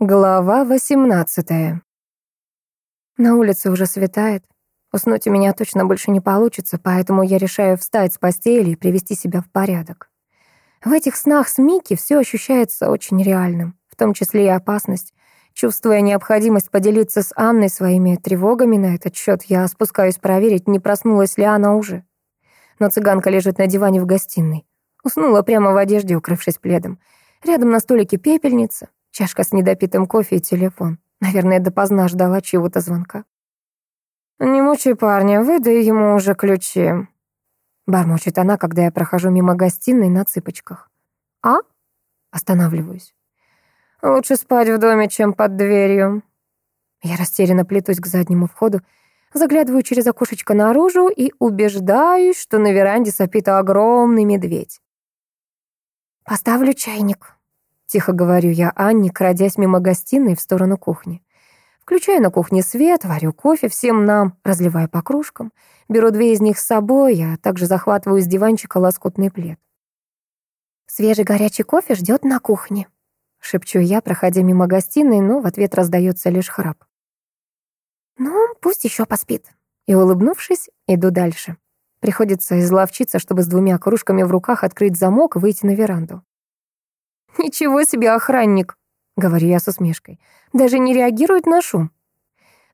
Глава 18 На улице уже светает. Уснуть у меня точно больше не получится, поэтому я решаю встать с постели и привести себя в порядок. В этих снах с Микки все ощущается очень реальным, в том числе и опасность. Чувствуя необходимость поделиться с Анной своими тревогами на этот счет, я спускаюсь проверить, не проснулась ли она уже. Но цыганка лежит на диване в гостиной. Уснула прямо в одежде, укрывшись пледом. Рядом на столике пепельница, Чашка с недопитым кофе и телефон. Наверное, допоздна ждала чего-то звонка. «Не мучай парня, выдай ему уже ключи», — бормочет она, когда я прохожу мимо гостиной на цыпочках. «А?» — останавливаюсь. «Лучше спать в доме, чем под дверью». Я растерянно плетусь к заднему входу, заглядываю через окошечко наружу и убеждаюсь, что на веранде сопит огромный медведь. «Поставлю чайник», Тихо говорю я Анне, крадясь мимо гостиной в сторону кухни. Включаю на кухне свет, варю кофе всем нам, разливаю по кружкам. Беру две из них с собой, а также захватываю с диванчика лоскутный плед. «Свежий горячий кофе ждет на кухне», — шепчу я, проходя мимо гостиной, но в ответ раздается лишь храп. «Ну, пусть еще поспит». И, улыбнувшись, иду дальше. Приходится изловчиться, чтобы с двумя кружками в руках открыть замок и выйти на веранду. «Ничего себе охранник», — говорю я с усмешкой. «Даже не реагирует на шум».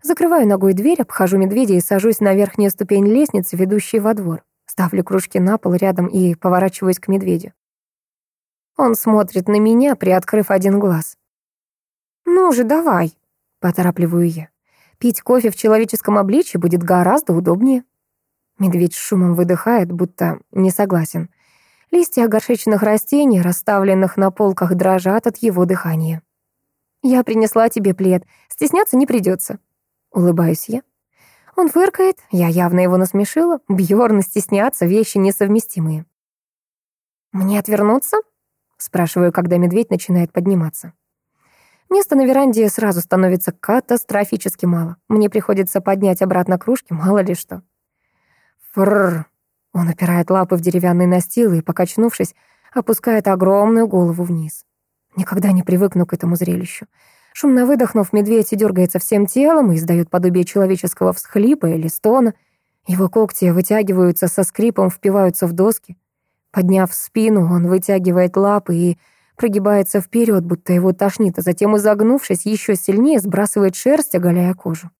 Закрываю ногой дверь, обхожу медведя и сажусь на верхнюю ступень лестницы, ведущей во двор. Ставлю кружки на пол рядом и поворачиваюсь к медведю. Он смотрит на меня, приоткрыв один глаз. «Ну же, давай», — поторапливаю я. «Пить кофе в человеческом обличье будет гораздо удобнее». Медведь с шумом выдыхает, будто не согласен. Листья горшечных растений, расставленных на полках, дрожат от его дыхания. «Я принесла тебе плед. Стесняться не придется. Улыбаюсь я. Он фыркает, я явно его насмешила. Бьёрн стесняться — вещи несовместимые. «Мне отвернуться?» — спрашиваю, когда медведь начинает подниматься. Места на веранде сразу становится катастрофически мало. Мне приходится поднять обратно кружки, мало ли что. Фрррр. Он опирает лапы в деревянный настил и, покачнувшись, опускает огромную голову вниз. Никогда не привыкну к этому зрелищу. Шумно выдохнув, медведь дергается всем телом и издает подобие человеческого всхлипа или стона. Его когти вытягиваются со скрипом, впиваются в доски. Подняв спину, он вытягивает лапы и прогибается вперед, будто его тошнит, а затем, изогнувшись еще сильнее, сбрасывает шерсть, оголяя кожу.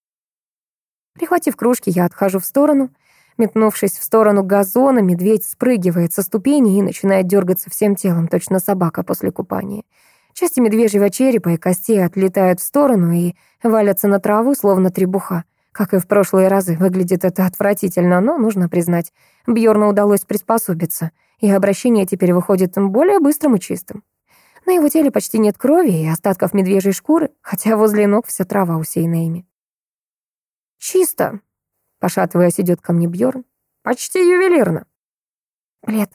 Прихватив кружки, я отхожу в сторону — Метнувшись в сторону газона, медведь спрыгивает со ступени и начинает дергаться всем телом, точно собака после купания. Части медвежьего черепа и костей отлетают в сторону и валятся на траву, словно требуха. Как и в прошлые разы, выглядит это отвратительно, но, нужно признать, Бьорну удалось приспособиться, и обращение теперь выходит более быстрым и чистым. На его теле почти нет крови и остатков медвежьей шкуры, хотя возле ног вся трава усеяна ими. «Чисто», Пошатываясь, идет ко мне Бьорн. Почти ювелирно. Плед.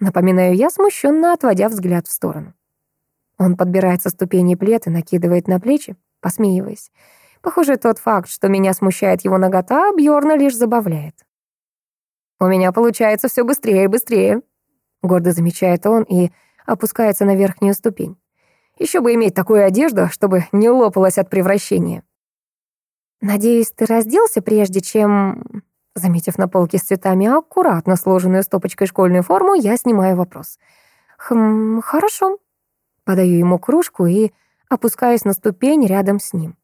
Напоминаю я, смущенно отводя взгляд в сторону. Он подбирает со ступени плед и накидывает на плечи, посмеиваясь. Похоже, тот факт, что меня смущает его нагота, Бьорна лишь забавляет. «У меня получается все быстрее и быстрее», — гордо замечает он и опускается на верхнюю ступень. Еще бы иметь такую одежду, чтобы не лопалась от превращения. «Надеюсь, ты разделся, прежде чем...» Заметив на полке с цветами аккуратно сложенную стопочкой школьную форму, я снимаю вопрос. «Хм, хорошо». Подаю ему кружку и опускаюсь на ступень рядом с ним.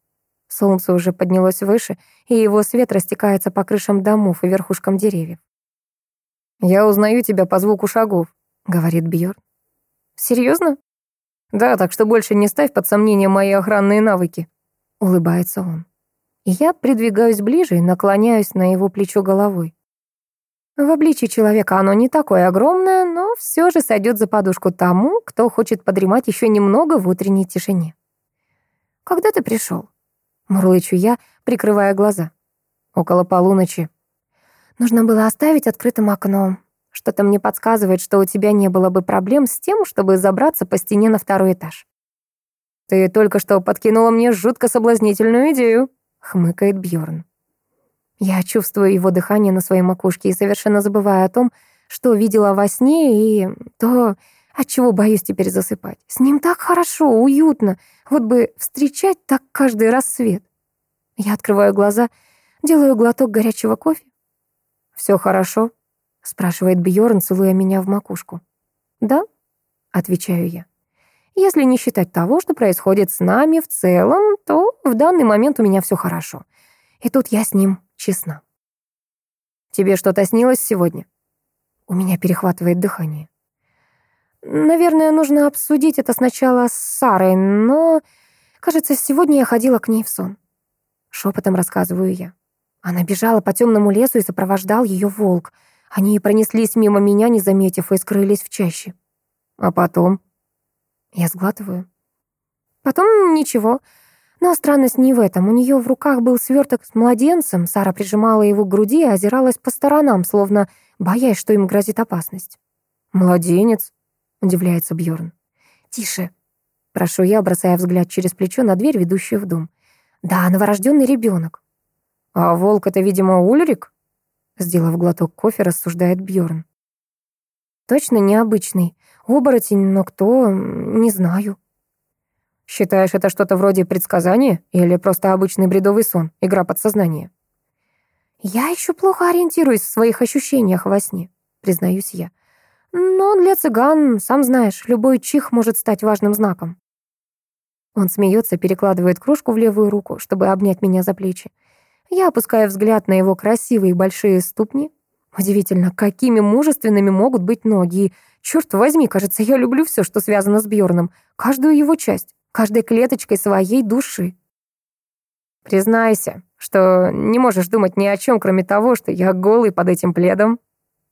Солнце уже поднялось выше, и его свет растекается по крышам домов и верхушкам деревьев. «Я узнаю тебя по звуку шагов», — говорит Бьорн. «Серьезно?» «Да, так что больше не ставь под сомнение мои охранные навыки», — улыбается он я придвигаюсь ближе и наклоняюсь на его плечо головой. В обличии человека оно не такое огромное, но все же сойдет за подушку тому, кто хочет подремать еще немного в утренней тишине. «Когда ты пришел?» — мурлычу я, прикрывая глаза. «Около полуночи». «Нужно было оставить открытым окно. Что-то мне подсказывает, что у тебя не было бы проблем с тем, чтобы забраться по стене на второй этаж». «Ты только что подкинула мне жутко соблазнительную идею», хмыкает Бьорн. Я чувствую его дыхание на своей макушке и совершенно забываю о том, что видела во сне, и то, Отчего боюсь теперь засыпать? С ним так хорошо, уютно. Вот бы встречать так каждый рассвет. Я открываю глаза, делаю глоток горячего кофе. Все хорошо?» — спрашивает Бьорн, целуя меня в макушку. «Да?» — отвечаю я. «Если не считать того, что происходит с нами в целом, то в данный момент у меня все хорошо. И тут я с ним честна». «Тебе что-то снилось сегодня?» У меня перехватывает дыхание. Наверное, нужно обсудить это сначала с Сарой, но, кажется, сегодня я ходила к ней в сон. Шепотом рассказываю я. Она бежала по темному лесу и сопровождал ее волк. Они пронеслись мимо меня, не заметив, и скрылись в чаще. А потом? Я сглатываю. Потом ничего. Но странность не в этом. У нее в руках был сверток с младенцем. Сара прижимала его к груди и озиралась по сторонам, словно боясь, что им грозит опасность. «Младенец?» удивляется Бьорн. Тише, прошу я, бросая взгляд через плечо на дверь, ведущую в дом. Да, новорожденный ребенок. А волк это, видимо, Ульрик? Сделав глоток кофе, рассуждает Бьорн. Точно необычный. Оборотень, но кто, не знаю. Считаешь, это что-то вроде предсказания или просто обычный бредовый сон, игра подсознания? Я еще плохо ориентируюсь в своих ощущениях во сне, признаюсь я. Но для цыган, сам знаешь, любой чих может стать важным знаком. Он смеется, перекладывает кружку в левую руку, чтобы обнять меня за плечи. Я опускаю взгляд на его красивые большие ступни. Удивительно, какими мужественными могут быть ноги. И, черт возьми, кажется, я люблю все, что связано с Бьорном, каждую его часть, каждой клеточкой своей души. Признайся, что не можешь думать ни о чем, кроме того, что я голый под этим пледом.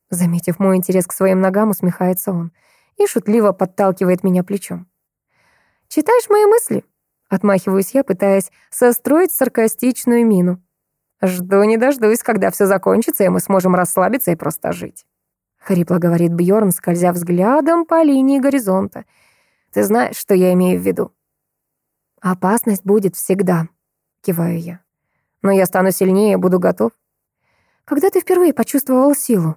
Заметив мой интерес к своим ногам, усмехается он и шутливо подталкивает меня плечом. «Читаешь мои мысли?» Отмахиваюсь я, пытаясь состроить саркастичную мину. «Жду не дождусь, когда все закончится, и мы сможем расслабиться и просто жить», — хрипло говорит Бьорн, скользя взглядом по линии горизонта. «Ты знаешь, что я имею в виду?» «Опасность будет всегда», — киваю я. «Но я стану сильнее, буду готов». «Когда ты впервые почувствовал силу?»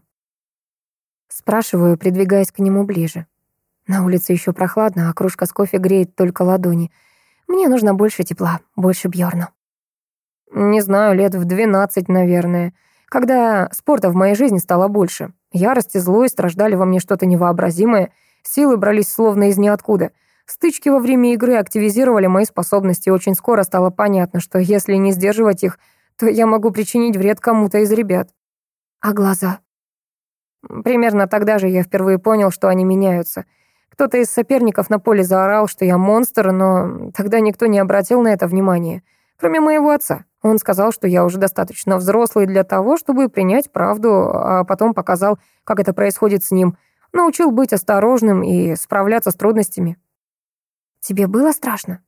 Спрашиваю, придвигаясь к нему ближе. На улице еще прохладно, а кружка с кофе греет только ладони. Мне нужно больше тепла, больше Бьорна. Не знаю, лет в двенадцать, наверное. Когда спорта в моей жизни стало больше. Ярость и злость рождали во мне что-то невообразимое. Силы брались словно из ниоткуда. Стычки во время игры активизировали мои способности, и очень скоро стало понятно, что если не сдерживать их, то я могу причинить вред кому-то из ребят. А глаза? Примерно тогда же я впервые понял, что они меняются. Кто-то из соперников на поле заорал, что я монстр, но тогда никто не обратил на это внимания, кроме моего отца. Он сказал, что я уже достаточно взрослый для того, чтобы принять правду, а потом показал, как это происходит с ним. Научил быть осторожным и справляться с трудностями. «Тебе было страшно?»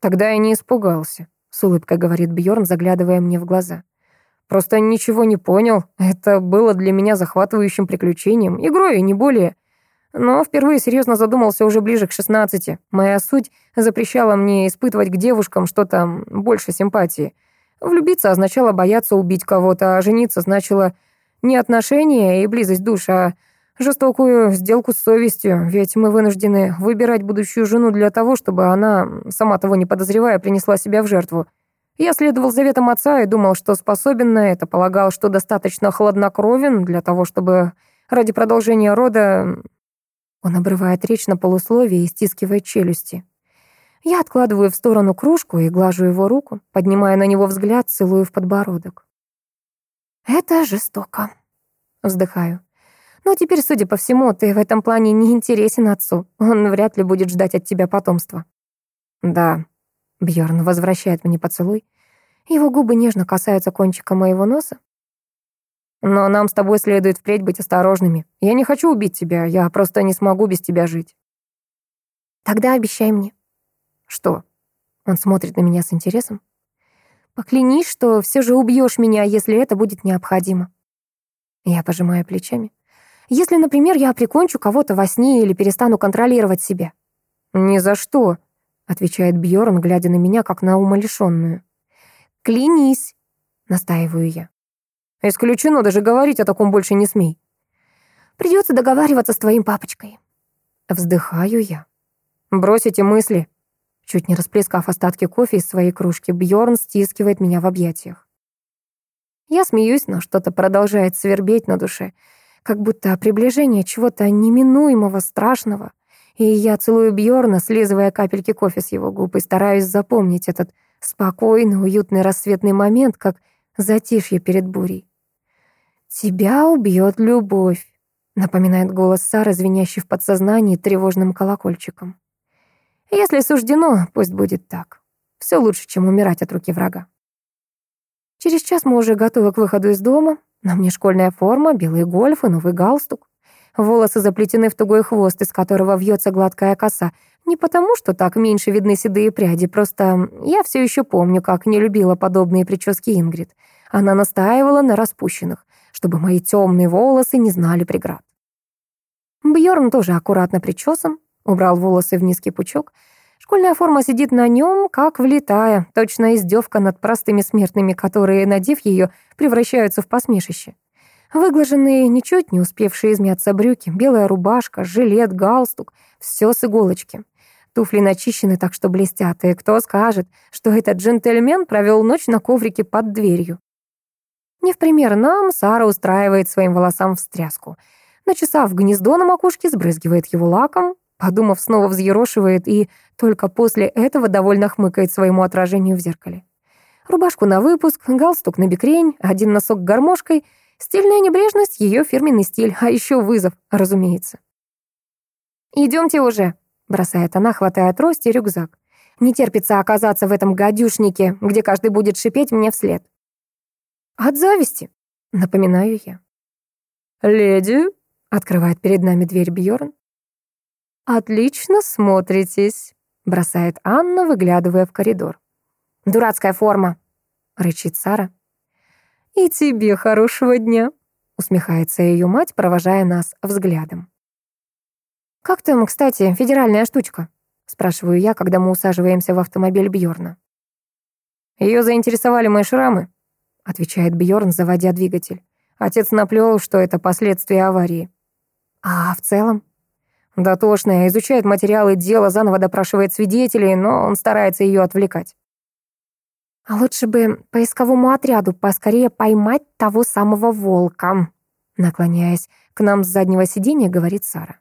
Тогда я не испугался, с улыбкой говорит Бьорн, заглядывая мне в глаза. Просто ничего не понял. Это было для меня захватывающим приключением, игрой, не более. Но впервые серьезно задумался уже ближе к 16. Моя суть запрещала мне испытывать к девушкам что-то больше симпатии. Влюбиться означало бояться убить кого-то, а жениться значило не отношения и близость душ, а жестокую сделку с совестью, ведь мы вынуждены выбирать будущую жену для того, чтобы она, сама того не подозревая, принесла себя в жертву. Я следовал заветам отца и думал, что способен на это, полагал, что достаточно хладнокровен для того, чтобы ради продолжения рода... Он обрывает речь на полусловие и стискивает челюсти. Я откладываю в сторону кружку и глажу его руку, поднимая на него взгляд, целую в подбородок. «Это жестоко», — вздыхаю. «Но теперь, судя по всему, ты в этом плане не интересен отцу. Он вряд ли будет ждать от тебя потомства». «Да», Бьорн возвращает мне поцелуй. Его губы нежно касаются кончика моего носа. Но нам с тобой следует впредь быть осторожными. Я не хочу убить тебя, я просто не смогу без тебя жить. Тогда обещай мне. Что? Он смотрит на меня с интересом. Поклянись, что все же убьешь меня, если это будет необходимо. Я пожимаю плечами. Если, например, я прикончу кого-то во сне или перестану контролировать себя. Ни за что, отвечает Бьорн, глядя на меня, как на умалишенную. «Клянись!» — настаиваю я. «Исключено, даже говорить о таком больше не смей». «Придется договариваться с твоим папочкой». Вздыхаю я. Бросите мысли. Чуть не расплескав остатки кофе из своей кружки, Бьорн стискивает меня в объятиях. Я смеюсь, но что-то продолжает свербеть на душе, как будто приближение чего-то неминуемого, страшного. И я целую Бьорна, слизывая капельки кофе с его губ, и стараюсь запомнить этот спокойный, уютный рассветный момент, как затишье перед бурей. «Тебя убьет любовь», — напоминает голос Сары, звенящий в подсознании тревожным колокольчиком. «Если суждено, пусть будет так. Все лучше, чем умирать от руки врага». Через час мы уже готовы к выходу из дома. На мне школьная форма, гольф и новый галстук. Волосы заплетены в тугой хвост, из которого вьется гладкая коса. Не потому, что так меньше видны седые пряди, просто я все еще помню, как не любила подобные прически Ингрид. Она настаивала на распущенных, чтобы мои темные волосы не знали преград. Бьорн тоже аккуратно причесан, убрал волосы в низкий пучок, Школьная форма сидит на нем, как влитая, точно издевка над простыми смертными, которые, надев ее, превращаются в посмешище. Выглаженные, ничуть не успевшие измяться брюки, белая рубашка, жилет, галстук — все с иголочки. Туфли начищены так, что блестят, и кто скажет, что этот джентльмен провел ночь на коврике под дверью. Не в пример нам, Сара устраивает своим волосам встряску. Начесав гнездо на макушке, сбрызгивает его лаком, Подумав, снова взъерошивает и только после этого довольно хмыкает своему отражению в зеркале. Рубашку на выпуск, галстук на бикрень, один носок гармошкой, стильная небрежность — ее фирменный стиль, а еще вызов, разумеется. «Идемте уже», — бросает она, хватая трость и рюкзак. «Не терпится оказаться в этом гадюшнике, где каждый будет шипеть мне вслед». «От зависти», — напоминаю я. «Леди», — открывает перед нами дверь Бьорн. «Отлично смотритесь», — бросает Анна, выглядывая в коридор. «Дурацкая форма», — рычит Сара. «И тебе хорошего дня», — усмехается ее мать, провожая нас взглядом. «Как там, кстати, федеральная штучка?» — спрашиваю я, когда мы усаживаемся в автомобиль Бьорна. Ее заинтересовали мои шрамы», — отвечает Бьорн, заводя двигатель. Отец наплел, что это последствия аварии. «А в целом?» Дотошная, изучает материалы дела, заново допрашивает свидетелей, но он старается ее отвлекать. А лучше бы поисковому отряду поскорее поймать того самого волка, наклоняясь к нам с заднего сиденья, говорит Сара.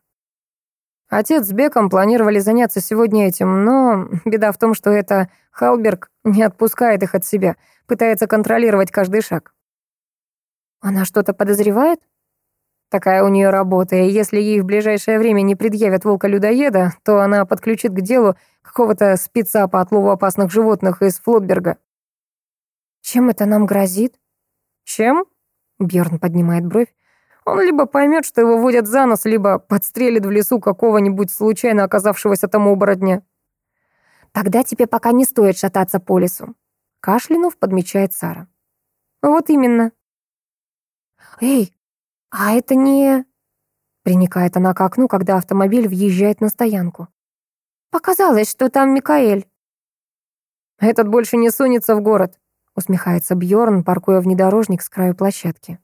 Отец с Беком планировали заняться сегодня этим, но беда в том, что это Халберг не отпускает их от себя, пытается контролировать каждый шаг. Она что-то подозревает? Такая у нее работа, и если ей в ближайшее время не предъявят волка-людоеда, то она подключит к делу какого-то спеца по отлову опасных животных из Флотберга. Чем это нам грозит? Чем? Бьорн поднимает бровь. Он либо поймет, что его водят за нос, либо подстрелит в лесу какого-нибудь случайно оказавшегося там оборотня. Тогда тебе пока не стоит шататься по лесу. Кашлянув подмечает Сара. Вот именно. Эй, «А это не...» Приникает она к окну, когда автомобиль въезжает на стоянку. «Показалось, что там Микаэль». «Этот больше не сунется в город», усмехается Бьорн, паркуя внедорожник с краю площадки.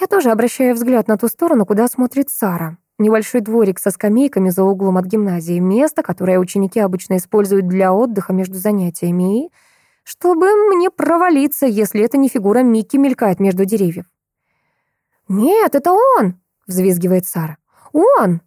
Я тоже обращаю взгляд на ту сторону, куда смотрит Сара. Небольшой дворик со скамейками за углом от гимназии, место, которое ученики обычно используют для отдыха между занятиями, и чтобы мне провалиться, если это не фигура Микки мелькает между деревьев. «Нет, это он!» — взвизгивает Сара. «Он!»